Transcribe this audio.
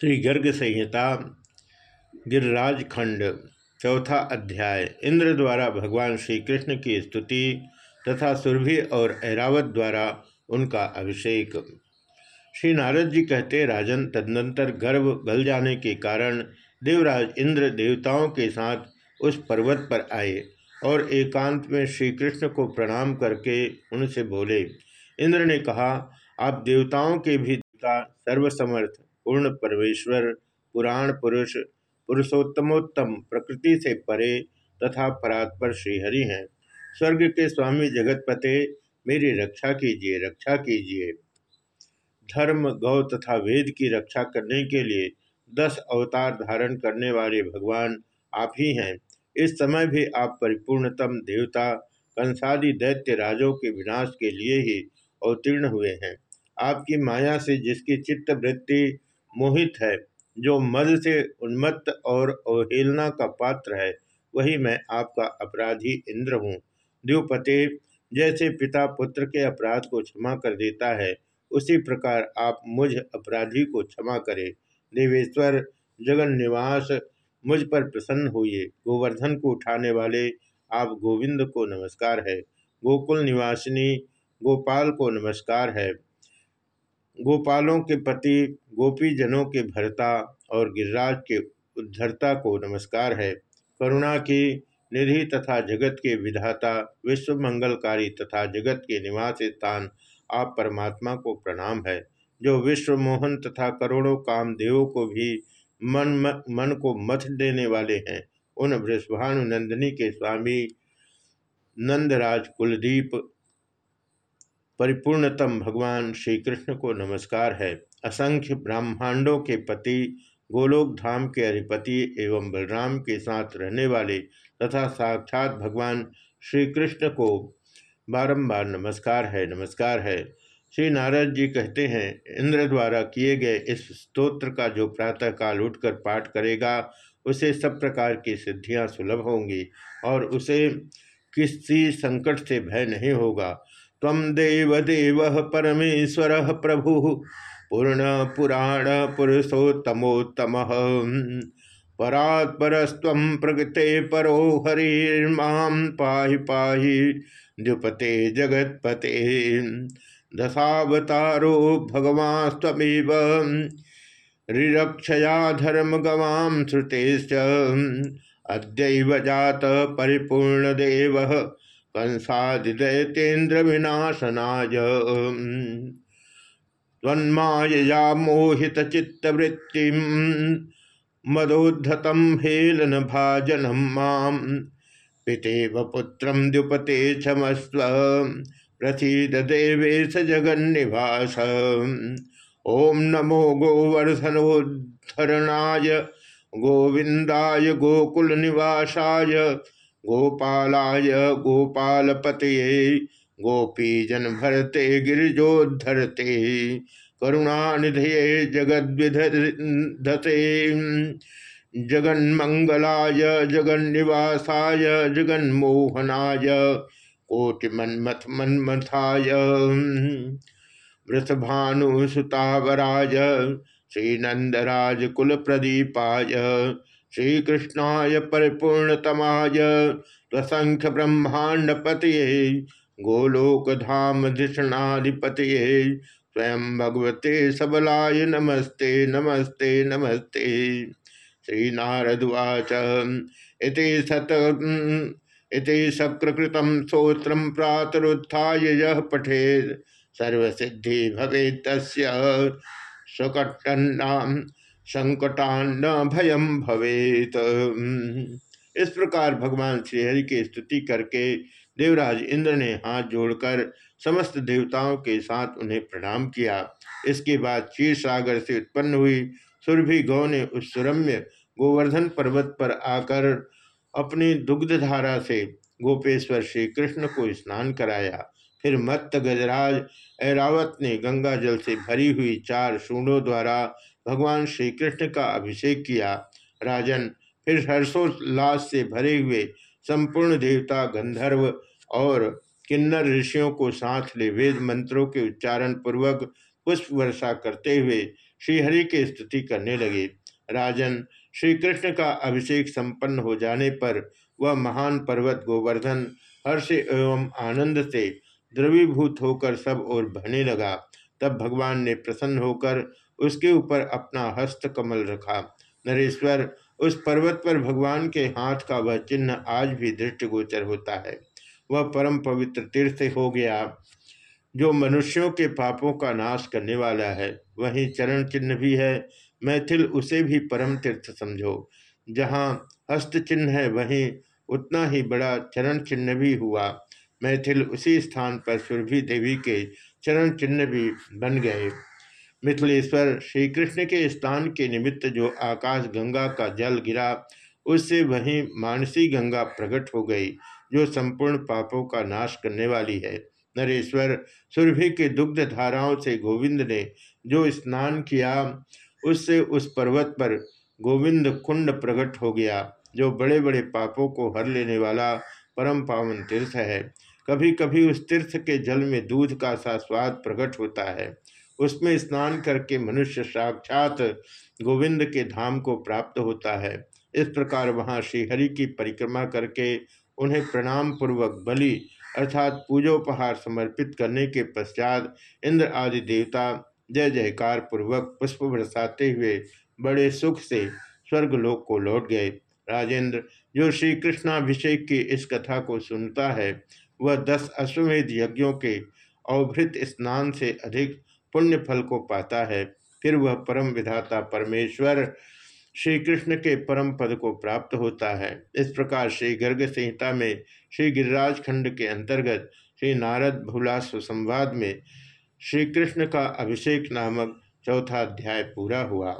श्री गर्ग संहिता गिरिराज खंड चौथा अध्याय, इंद्र द्वारा भगवान श्री कृष्ण की स्तुति तथा सुरभि और ऐरावत द्वारा उनका अभिषेक। श्री नारद जी कहते, राजन, तदनंतर गर्भ गल जाने के कारण देवराज इंद्र देवताओं के साथ उस पर्वत पर आए और एकांत में श्री कृष्ण को प्रणाम करके उनसे बोले। इंद्र ने कहा, आप देवताओं के भी देवता सर्वसमर्थ पूर्ण परमेश्वर, पुराण पुरुष, पुरुषोत्तमोत्तम प्रकृति से परे तथा परात्पर श्रीहरि हैं। स्वर्ग के स्वामी जगतपते, मेरी रक्षा कीजिए रक्षा कीजिए। धर्म, गौ तथा वेद की रक्षा करने के लिए दस अवतार धारण करने वाले भगवान आप ही हैं। इस समय भी आप परिपूर्णतम देवता कंसादी दैत्य राजों के विनाश के लिए ही अवतीर्ण हुए हैं। आपकी माया से जिसकी चित्त वृत्ति मोहित है, जो मद से उन्मत्त और अवहेलना का पात्र है, वही मैं आपका अपराधी इंद्र हूँ। द्युपते जैसे पिता पुत्र के अपराध को क्षमा कर देता है, उसी प्रकार आप मुझ अपराधी को क्षमा करें। देवेश्वर जगन निवास मुझ पर प्रसन्न हुए गोवर्धन को उठाने वाले आप गोविंद को नमस्कार है। गोकुल निवासिनी, गोपाल को नमस्कार है। गोपालों के पति गोपी जनों के भरता और गिरिराज के उद्धरता को नमस्कार है। करुणा की निधि तथा जगत के विधाता विश्व मंगलकारी तथा जगत के निवास स्थान आप परमात्मा को प्रणाम है। जो विश्व मोहन तथा करोड़ों कामदेवों को भी मन म, मन को मथ देने वाले हैं। उन वृषभानु नंदिनी के स्वामी नंदराज कुलदीप परिपूर्णतम भगवान श्री कृष्ण को नमस्कार है। असंख्य ब्रह्मांडों के पति गोलोक धाम के अधिपति एवं बलराम के साथ रहने वाले तथा साक्षात भगवान श्री कृष्ण को बारंबार नमस्कार है नमस्कार है। श्री नारद जी कहते हैं, इंद्र द्वारा किए गए इस स्तोत्र का जो प्रातःकाल उठकर पाठ करेगा, उसे सब प्रकार की सिद्धियाँ सुलभ होंगी और उसे किसी संकट से भय नहीं होगा। तम देव देव परमेश्वर प्रभु पूर्ण पुराण पुरुषोत्तमोत्तम। परात्परस्व प्रकृते परो हरिर्मां पाहि पाहि द्युपते जगत्पते। दशावतारो भगवास्त्वमेव रिरक्षया धर्म गवां श्रुतेश्च। अद्यैव जात परिपूर्णदेव कंसादिदैतेन्द्र विनाशनाय तन्मायया मोहित चित्तवृत्ति मदोद्धतम हेलन भाजनम माम पितेव पुत्र द्युपते क्षमस्व प्रसीद देवेश जगन्निवास। ओम नमो गोवर्धनोद्धरणाय गोविंदाय गोकुल निवासाय गोपालाय गोपालपतये, गोपीजन भरते, गिरिजोद्धरते, करुणानिधये जगद्विधते जगन्मंगलाय, जगन्निवासाय, जगन्मोहनाय, कोटिमन्मथ मन्मथाय, वृषभानुसुतावराय श्रीनंदराज कुलप्रदीपाय श्रीकृष्णाय परिपूर्णतमाय त्वसंख्य ब्रह्मांडपतये गोलोकधाम धिषणाधिपतये स्वयं भगवते सबलाय नमस्ते नमस्ते नमस्ते। श्रीनारदवाच इति सत इति शक्रकृतं स्तोत्रं प्रातरुत्थाय यः पठेत्? सर्वसिद्धि तस्य। संकटान्न भयम भवेत। इस प्रकार भगवान श्रीहरि की स्तुति करके देवराज इंद्र ने हाथ जोड़कर समस्त देवताओं के साथ उन्हें प्रणाम किया। इसके बाद क्षीर सागर से उत्पन्न हुई सुरभि गौ ने उस सुरम्य गोवर्धन पर्वत पर आकर अपनी दुग्धधारा से गोपेश्वर श्री कृष्ण को स्नान कराया। फिर मत्त गजराज ऐरावत ने गंगा जल से भरी हुई चार शूणों द्वारा भगवान श्री कृष्ण का अभिषेक किया। राजन फिर हर्षोल्लास से भरे हुए संपूर्ण देवता, गंधर्व और किन्नर ऋषियों को साथ ले वेद मंत्रों के उच्चारण पूर्वक पुष्प वर्षा करते हुए श्रीहरि की स्तुति करने लगे। राजन श्री कृष्ण का अभिषेक संपन्न हो जाने पर वह महान पर्वत गोवर्धन, हर्ष एवं आनंद से द्रवीभूत होकर सब ओर बहने लगा। तब भगवान ने प्रसन्न होकर उसके ऊपर अपना हस्त कमल रखा। नरेश्वर, उस पर्वत पर भगवान के हाथ का वह चिन्ह आज भी दृष्टिगोचर होता है। वह परम पवित्र तीर्थ हो गया, जो मनुष्यों के पापों का नाश करने वाला है। वहीं चरण चिन्ह भी है। मैथिल उसे भी परम तीर्थ समझो। जहाँ हस्त चिन्ह है, वहीं उतना ही बड़ा चरण चिन्ह भी हुआ। मैथिल उसी स्थान पर सुरभि देवी के चरण चिन्ह भी बन गए। मिथिलेश्वर श्री कृष्ण के स्थान के निमित्त जो आकाश गंगा का जल गिरा, उससे वहीं मानसी गंगा प्रकट हो गई, जो संपूर्ण पापों का नाश करने वाली है। नरेश्वर, सुरभि के दुग्ध धाराओं से गोविंद ने जो स्नान किया, उससे उस पर्वत पर गोविंद कुंड प्रकट हो गया, जो बड़े बड़े पापों को हर लेने वाला परम पावन तीर्थ है। कभी कभी उस तीर्थ के जल में दूध का सा स्वाद प्रकट होता है। उसमें स्नान करके मनुष्य साक्षात गोविंद के धाम को प्राप्त होता है। इस प्रकार वहाँ श्रीहरि की परिक्रमा करके उन्हें प्रणाम पूर्वक बलि अर्थात पूजोपहार समर्पित करने के पश्चात इंद्र आदि देवता जय जयकार पूर्वक पुष्प बरसाते हुए बड़े सुख से स्वर्गलोक को लौट गए। राजेंद्र, जो श्री कृष्णाभिषेक की इस कथा को सुनता है, वह दस अश्वमेध यज्ञों के अवभृत स्नान से अधिक पुण्य फल को पाता है, फिर वह परम विधाता परमेश्वर श्री कृष्ण के परम पद को प्राप्त होता है। इस प्रकार श्री गर्ग संहिता में, श्री गिरिराज खंड के अंतर्गत, श्री नारद भूलास्व संवाद में श्री कृष्ण का अभिषेक नामक चौथा अध्याय पूरा हुआ।